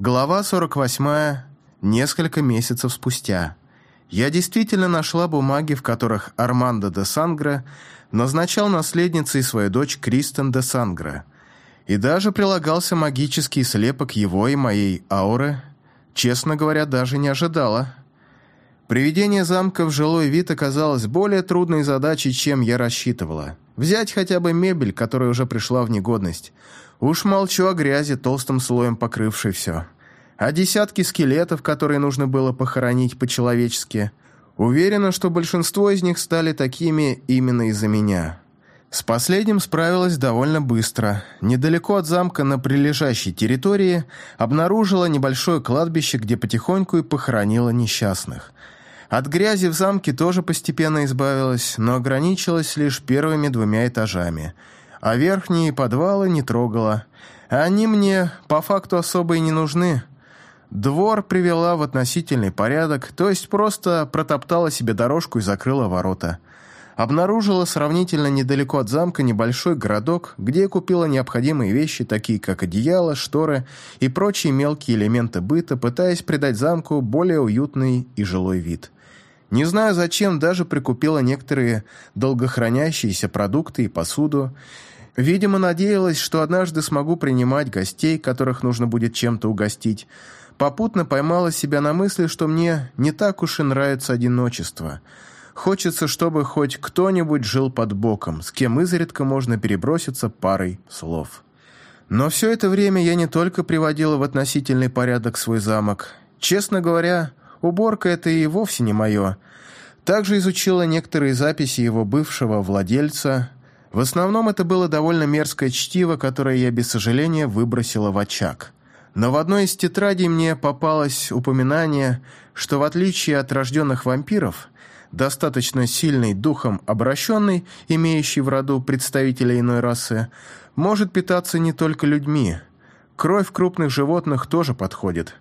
Глава 48. Несколько месяцев спустя. Я действительно нашла бумаги, в которых Армандо де Сангра назначал наследницей свою дочь Кристен де Сангра. И даже прилагался магический слепок его и моей ауры. Честно говоря, даже не ожидала. Приведение замка в жилой вид оказалось более трудной задачей, чем я рассчитывала. Взять хотя бы мебель, которая уже пришла в негодность – Уж молчу о грязи, толстым слоем покрывшей все. А десятки скелетов, которые нужно было похоронить по-человечески. Уверена, что большинство из них стали такими именно из-за меня. С последним справилась довольно быстро. Недалеко от замка на прилежащей территории обнаружила небольшое кладбище, где потихоньку и похоронила несчастных. От грязи в замке тоже постепенно избавилась, но ограничилась лишь первыми двумя этажами – а верхние подвалы не трогала. Они мне по факту особо и не нужны. Двор привела в относительный порядок, то есть просто протоптала себе дорожку и закрыла ворота. Обнаружила сравнительно недалеко от замка небольшой городок, где купила необходимые вещи, такие как одеяло, шторы и прочие мелкие элементы быта, пытаясь придать замку более уютный и жилой вид. Не знаю зачем, даже прикупила некоторые долгохранящиеся продукты и посуду, Видимо, надеялась, что однажды смогу принимать гостей, которых нужно будет чем-то угостить. Попутно поймала себя на мысли, что мне не так уж и нравится одиночество. Хочется, чтобы хоть кто-нибудь жил под боком, с кем изредка можно переброситься парой слов. Но все это время я не только приводила в относительный порядок свой замок. Честно говоря, уборка это и вовсе не мое. Также изучила некоторые записи его бывшего владельца, в основном это было довольно мерзкое чтиво, которое я без сожаления выбросила в очаг. Но в одной из тетрадей мне попалось упоминание, что в отличие от рожденных вампиров, достаточно сильный духом обращенный, имеющий в роду представителя иной расы, может питаться не только людьми. Кровь крупных животных тоже подходит.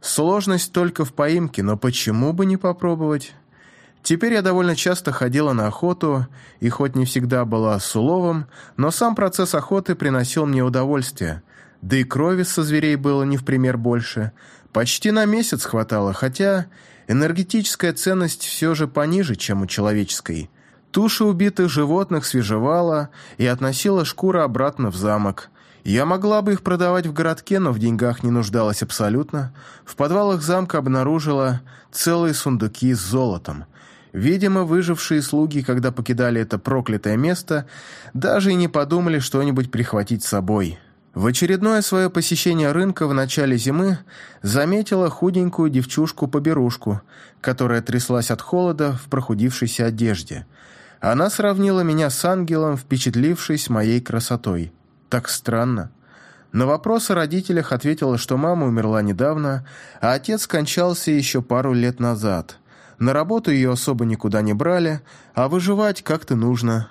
Сложность только в поимке, но почему бы не попробовать? Теперь я довольно часто ходила на охоту, и хоть не всегда была с уловом, но сам процесс охоты приносил мне удовольствие. Да и крови со зверей было не в пример больше. Почти на месяц хватало, хотя энергетическая ценность все же пониже, чем у человеческой. Туши убитых животных свежевала и относила шкуры обратно в замок. Я могла бы их продавать в городке, но в деньгах не нуждалась абсолютно. В подвалах замка обнаружила целые сундуки с золотом – Видимо, выжившие слуги, когда покидали это проклятое место, даже и не подумали что-нибудь прихватить с собой. В очередное свое посещение рынка в начале зимы заметила худенькую девчушку-поберушку, которая тряслась от холода в прохудившейся одежде. Она сравнила меня с ангелом, впечатлившись моей красотой. Так странно. На вопрос о родителях ответила, что мама умерла недавно, а отец скончался еще пару лет назад – на работу ее особо никуда не брали, а выживать как-то нужно.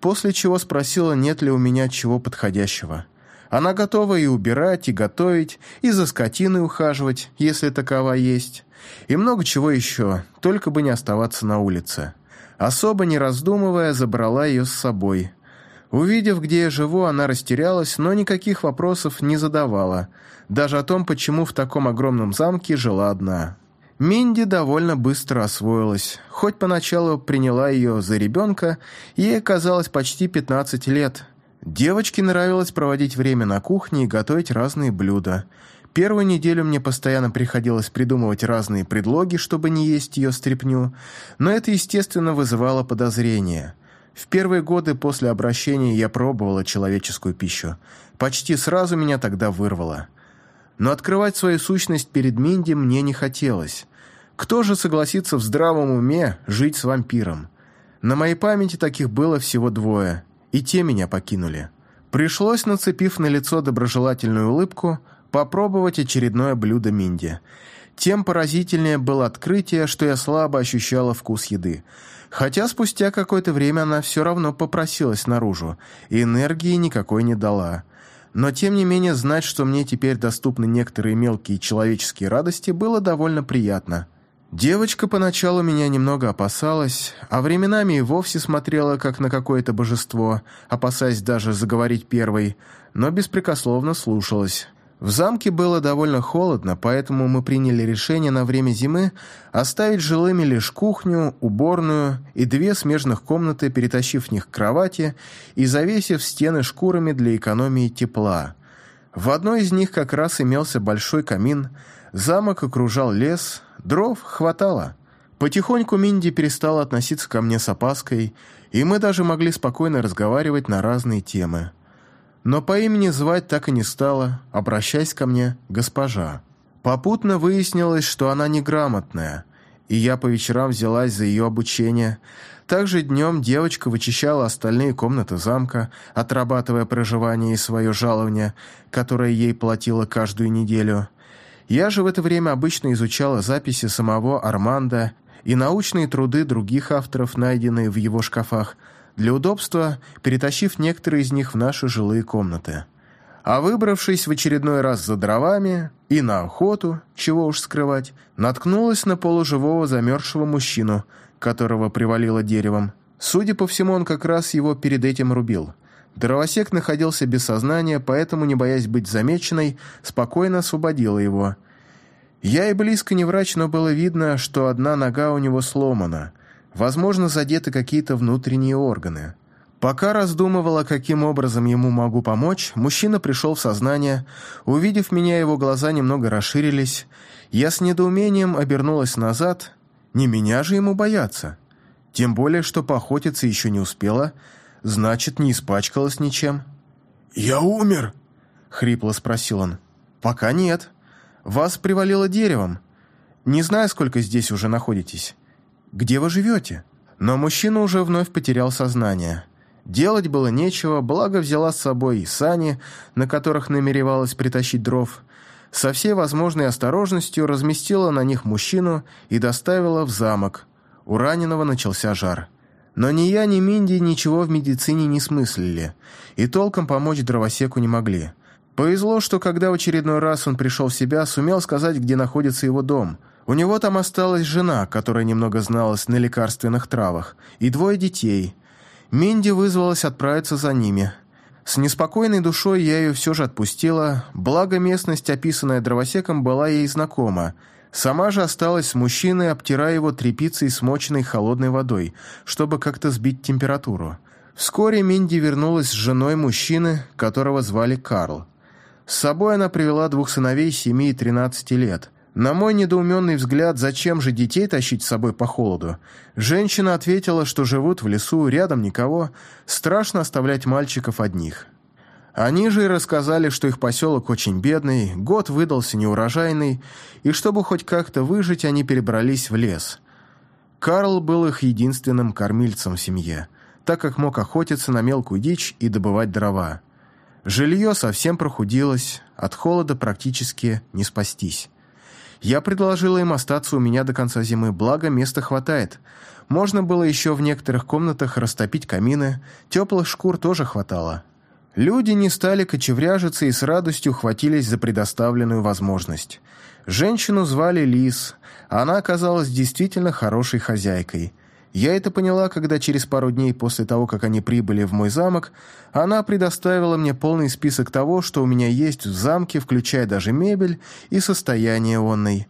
После чего спросила, нет ли у меня чего подходящего. Она готова и убирать, и готовить, и за скотиной ухаживать, если такова есть. И много чего еще, только бы не оставаться на улице. Особо не раздумывая, забрала ее с собой. Увидев, где я живу, она растерялась, но никаких вопросов не задавала. Даже о том, почему в таком огромном замке жила одна. Минди довольно быстро освоилась. Хоть поначалу приняла ее за ребенка, ей оказалось почти 15 лет. Девочке нравилось проводить время на кухне и готовить разные блюда. Первую неделю мне постоянно приходилось придумывать разные предлоги, чтобы не есть ее стряпню, но это, естественно, вызывало подозрения. В первые годы после обращения я пробовала человеческую пищу. Почти сразу меня тогда вырвало но открывать свою сущность перед Минди мне не хотелось. Кто же согласится в здравом уме жить с вампиром? На моей памяти таких было всего двое, и те меня покинули. Пришлось, нацепив на лицо доброжелательную улыбку, попробовать очередное блюдо Минди. Тем поразительнее было открытие, что я слабо ощущала вкус еды. Хотя спустя какое-то время она все равно попросилась наружу, и энергии никакой не дала – но тем не менее знать, что мне теперь доступны некоторые мелкие человеческие радости, было довольно приятно. Девочка поначалу меня немного опасалась, а временами и вовсе смотрела как на какое-то божество, опасаясь даже заговорить первой, но беспрекословно слушалась. В замке было довольно холодно, поэтому мы приняли решение на время зимы оставить жилыми лишь кухню, уборную и две смежных комнаты, перетащив в них кровати и завесив стены шкурами для экономии тепла. В одной из них как раз имелся большой камин, замок окружал лес, дров хватало. Потихоньку Минди перестала относиться ко мне с опаской, и мы даже могли спокойно разговаривать на разные темы но по имени звать так и не стала, обращаясь ко мне «госпожа». Попутно выяснилось, что она неграмотная, и я по вечерам взялась за ее обучение. Также днем девочка вычищала остальные комнаты замка, отрабатывая проживание и свое жалование, которое ей платила каждую неделю. Я же в это время обычно изучала записи самого Арманда и научные труды других авторов, найденные в его шкафах – для удобства перетащив некоторые из них в наши жилые комнаты. А выбравшись в очередной раз за дровами и на охоту, чего уж скрывать, наткнулась на полуживого замерзшего мужчину, которого привалило деревом. Судя по всему, он как раз его перед этим рубил. Дровосек находился без сознания, поэтому, не боясь быть замеченной, спокойно освободила его. Я и близко не врач, но было видно, что одна нога у него сломана – Возможно, задеты какие-то внутренние органы. Пока раздумывала, каким образом ему могу помочь, мужчина пришел в сознание. Увидев меня, его глаза немного расширились. Я с недоумением обернулась назад. Не меня же ему бояться. Тем более, что поохотиться еще не успела, значит, не испачкалась ничем. «Я умер?» — хрипло спросил он. «Пока нет. Вас привалило деревом. Не знаю, сколько здесь уже находитесь. Где вы живете?» Но мужчина уже вновь потерял сознание. Делать было нечего, благо взяла с собой и сани, на которых намеревалась притащить дров. Со всей возможной осторожностью разместила на них мужчину и доставила в замок. У раненого начался жар. Но ни я, ни Минди ничего в медицине не смыслили, и толком помочь дровосеку не могли. Повезло, что когда в очередной раз он пришел в себя, сумел сказать, где находится его дом – у него там осталась жена, которая немного зналась на лекарственных травах, и двое детей. Минди вызвалась отправиться за ними. С неспокойной душой я ее все же отпустила, благо местность, описанная дровосеком, была ей знакома. Сама же осталась с мужчиной, обтирая его тряпицей, смоченной холодной водой, чтобы как-то сбить температуру. Вскоре Минди вернулась с женой мужчины, которого звали Карл. С собой она привела двух сыновей 7 и 13 лет. На мой недоуменный взгляд, зачем же детей тащить с собой по холоду, женщина ответила, что живут в лесу, рядом никого, страшно оставлять мальчиков одних. Они же и рассказали, что их поселок очень бедный, год выдался неурожайный, и чтобы хоть как-то выжить, они перебрались в лес. Карл был их единственным кормильцем в семье, так как мог охотиться на мелкую дичь и добывать дрова. Жилье совсем прохудилось, от холода практически не спастись. Я предложила им остаться у меня до конца зимы, благо места хватает. Можно было еще в некоторых комнатах растопить камины, теплых шкур тоже хватало. Люди не стали кочевряжиться и с радостью хватились за предоставленную возможность. Женщину звали Лис, она оказалась действительно хорошей хозяйкой – я это поняла, когда через пару дней после того, как они прибыли в мой замок, она предоставила мне полный список того, что у меня есть в замке, включая даже мебель и состояние онной.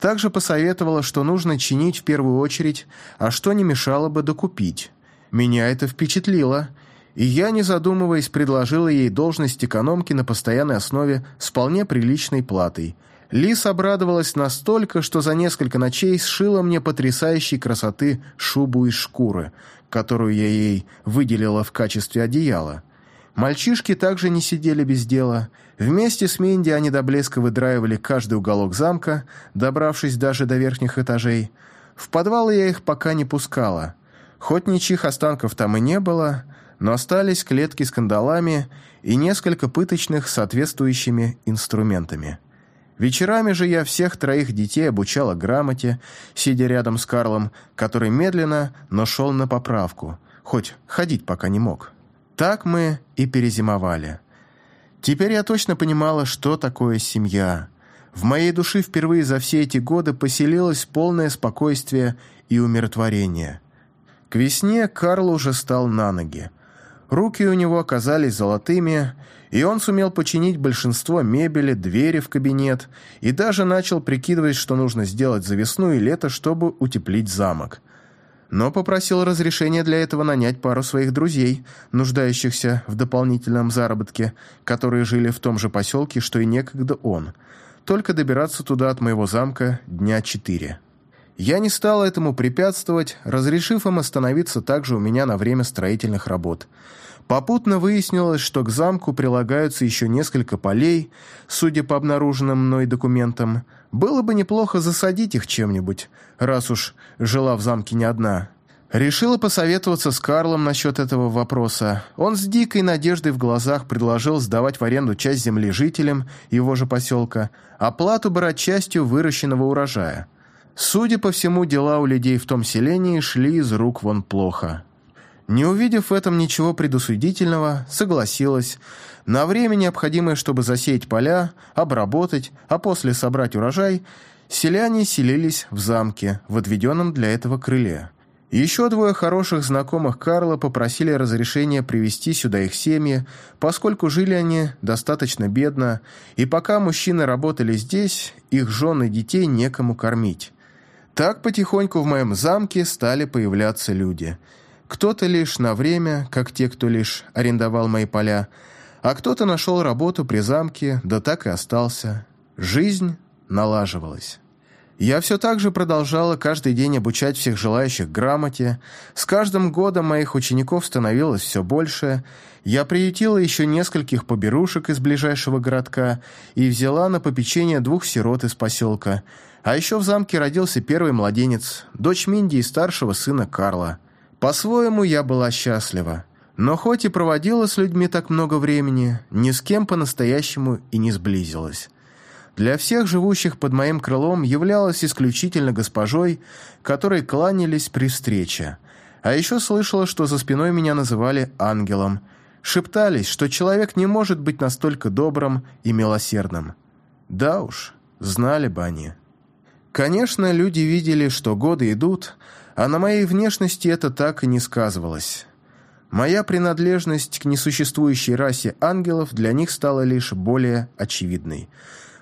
Также посоветовала, что нужно чинить в первую очередь, а что не мешало бы докупить. Меня это впечатлило, и я, не задумываясь, предложила ей должность экономки на постоянной основе с вполне приличной платой – Лис обрадовалась настолько, что за несколько ночей сшила мне потрясающей красоты шубу из шкуры, которую я ей выделила в качестве одеяла. Мальчишки также не сидели без дела. Вместе с Минди они до блеска выдраивали каждый уголок замка, добравшись даже до верхних этажей. В подвал я их пока не пускала. Хоть ничьих останков там и не было, но остались клетки с кандалами и несколько пыточных соответствующими инструментами. Вечерами же я всех троих детей обучала грамоте, сидя рядом с Карлом, который медленно, но шел на поправку, хоть ходить пока не мог. Так мы и перезимовали. Теперь я точно понимала, что такое семья. В моей душе впервые за все эти годы поселилось полное спокойствие и умиротворение. К весне Карл уже стал на ноги. Руки у него оказались золотыми, и он сумел починить большинство мебели, двери в кабинет и даже начал прикидывать, что нужно сделать за весну и лето, чтобы утеплить замок. Но попросил разрешения для этого нанять пару своих друзей, нуждающихся в дополнительном заработке, которые жили в том же поселке, что и некогда он. Только добираться туда от моего замка дня четыре. Я не стал этому препятствовать, разрешив им остановиться также у меня на время строительных работ. Попутно выяснилось, что к замку прилагаются еще несколько полей, судя по обнаруженным мной документам. Было бы неплохо засадить их чем-нибудь, раз уж жила в замке не одна. Решила посоветоваться с Карлом насчет этого вопроса. Он с дикой надеждой в глазах предложил сдавать в аренду часть земли жителям его же поселка, оплату брать частью выращенного урожая. Судя по всему, дела у людей в том селении шли из рук вон плохо. Не увидев в этом ничего предусудительного, согласилась. На время, необходимое, чтобы засеять поля, обработать, а после собрать урожай, селяне селились в замке, в отведенном для этого крыле. Еще двое хороших знакомых Карла попросили разрешения привести сюда их семьи, поскольку жили они достаточно бедно, и пока мужчины работали здесь, их жен и детей некому кормить. Так потихоньку в моем замке стали появляться люди. Кто-то лишь на время, как те, кто лишь арендовал мои поля, а кто-то нашел работу при замке, да так и остался. Жизнь налаживалась. Я все так же продолжала каждый день обучать всех желающих грамоте. С каждым годом моих учеников становилось все больше. Я приютила еще нескольких поберушек из ближайшего городка и взяла на попечение двух сирот из поселка – а еще в замке родился первый младенец, дочь Минди и старшего сына Карла. По-своему я была счастлива. Но хоть и проводила с людьми так много времени, ни с кем по-настоящему и не сблизилась. Для всех живущих под моим крылом являлась исключительно госпожой, которой кланялись при встрече. А еще слышала, что за спиной меня называли ангелом. Шептались, что человек не может быть настолько добрым и милосердным. Да уж, знали бы они. Конечно, люди видели, что годы идут, а на моей внешности это так и не сказывалось. Моя принадлежность к несуществующей расе ангелов для них стала лишь более очевидной.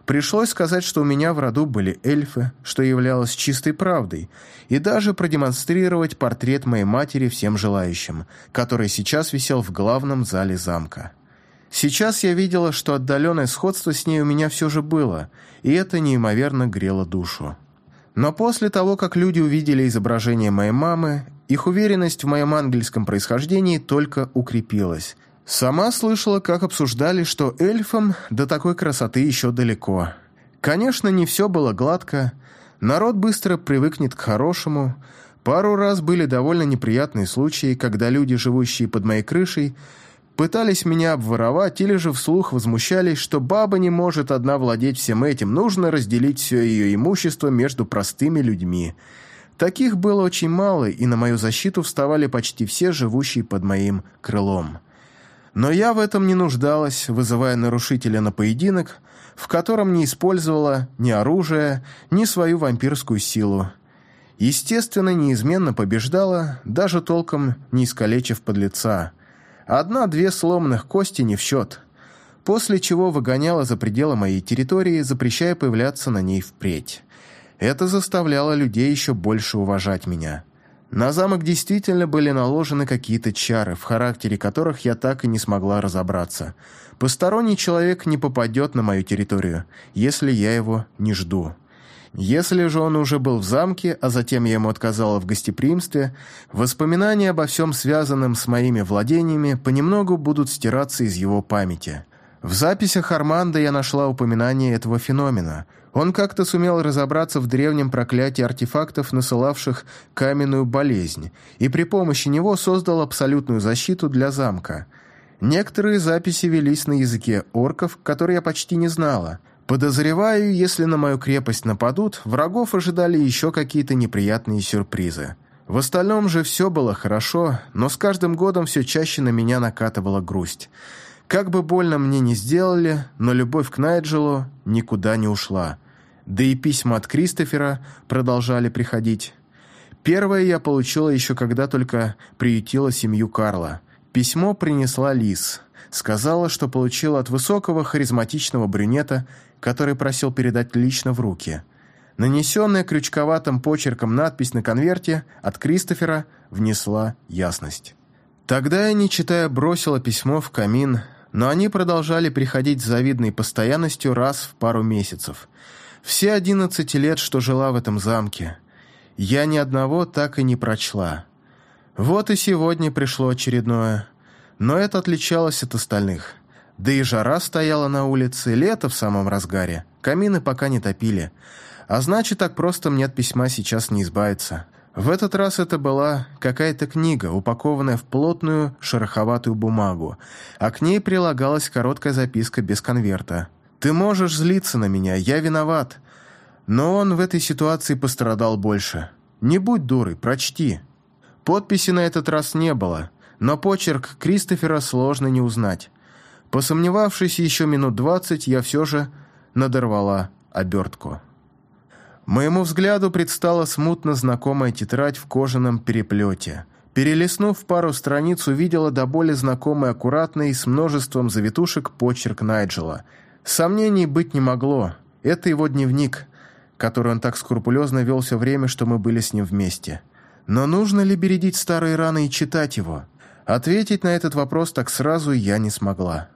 Пришлось сказать, что у меня в роду были эльфы, что являлось чистой правдой, и даже продемонстрировать портрет моей матери всем желающим, который сейчас висел в главном зале замка. Сейчас я видела, что отдаленное сходство с ней у меня все же было, и это неимоверно грело душу. Но после того, как люди увидели изображение моей мамы, их уверенность в моем ангельском происхождении только укрепилась. Сама слышала, как обсуждали, что эльфам до такой красоты еще далеко. Конечно, не все было гладко. Народ быстро привыкнет к хорошему. Пару раз были довольно неприятные случаи, когда люди, живущие под моей крышей, пытались меня обворовать или же вслух возмущались, что баба не может одна владеть всем этим, нужно разделить все ее имущество между простыми людьми. Таких было очень мало, и на мою защиту вставали почти все живущие под моим крылом. Но я в этом не нуждалась, вызывая нарушителя на поединок, в котором не использовала ни оружие, ни свою вампирскую силу. Естественно, неизменно побеждала, даже толком не искалечив подлеца – Одна-две сломанных кости не в счет. После чего выгоняла за пределы моей территории, запрещая появляться на ней впредь. Это заставляло людей еще больше уважать меня. На замок действительно были наложены какие-то чары, в характере которых я так и не смогла разобраться. Посторонний человек не попадет на мою территорию, если я его не жду. Если же он уже был в замке, а затем я ему отказала в гостеприимстве, воспоминания обо всем связанном с моими владениями понемногу будут стираться из его памяти. В записях Арманда я нашла упоминание этого феномена. Он как-то сумел разобраться в древнем проклятии артефактов, насылавших каменную болезнь, и при помощи него создал абсолютную защиту для замка. Некоторые записи велись на языке орков, который я почти не знала – Подозреваю, если на мою крепость нападут, врагов ожидали еще какие-то неприятные сюрпризы. В остальном же все было хорошо, но с каждым годом все чаще на меня накатывала грусть. Как бы больно мне не сделали, но любовь к Найджелу никуда не ушла. Да и письма от Кристофера продолжали приходить. Первое я получила еще когда только приютила семью Карла. Письмо принесла Лис. Сказала, что получила от высокого харизматичного брюнета, который просил передать лично в руки. Нанесенная крючковатым почерком надпись на конверте от Кристофера внесла ясность. Тогда я, не читая, бросила письмо в камин, но они продолжали приходить с завидной постоянностью раз в пару месяцев. Все одиннадцать лет, что жила в этом замке. Я ни одного так и не прочла. Вот и сегодня пришло очередное. Но это отличалось от остальных. Да и жара стояла на улице, лето в самом разгаре. Камины пока не топили. А значит, так просто мне от письма сейчас не избавиться. В этот раз это была какая-то книга, упакованная в плотную шероховатую бумагу, а к ней прилагалась короткая записка без конверта. «Ты можешь злиться на меня, я виноват. Но он в этой ситуации пострадал больше. Не будь дурой, прочти». Подписи на этот раз не было, но почерк Кристофера сложно не узнать. Посомневавшись еще минут двадцать, я все же надорвала обертку. Моему взгляду предстала смутно знакомая тетрадь в кожаном переплете. Перелистнув пару страниц, увидела до боли знакомый аккуратный с множеством завитушек почерк Найджела. Сомнений быть не могло. Это его дневник, который он так скрупулезно вел все время, что мы были с ним вместе. Но нужно ли бередить старые раны и читать его? Ответить на этот вопрос так сразу я не смогла.